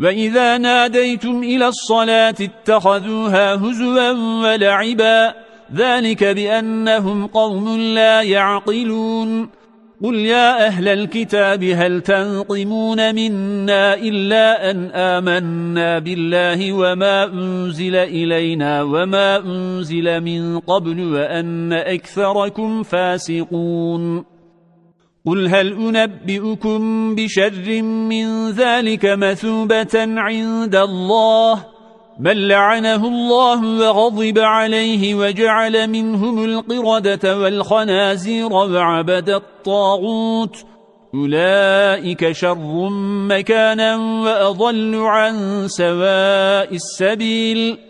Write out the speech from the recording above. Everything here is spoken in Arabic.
وإذا ناديتم إلى الصلاة اتخذوها هزوا ولعبا ذلك بأنهم قوم لا يعقلون قل يا أهل الكتاب هل تنقمون منا إلا أن آمنا بالله وما أنزل إلينا وما أنزل من قبل وأن أكثركم فاسقون قل هل أنبئكم بشر من ذلك مثوبة عند الله بل لعنه الله وغضب عليه وجعل منهم القردة والخنازير وعبد الطاغوت أولئك شر مكانا وأضل عن سواء السبيل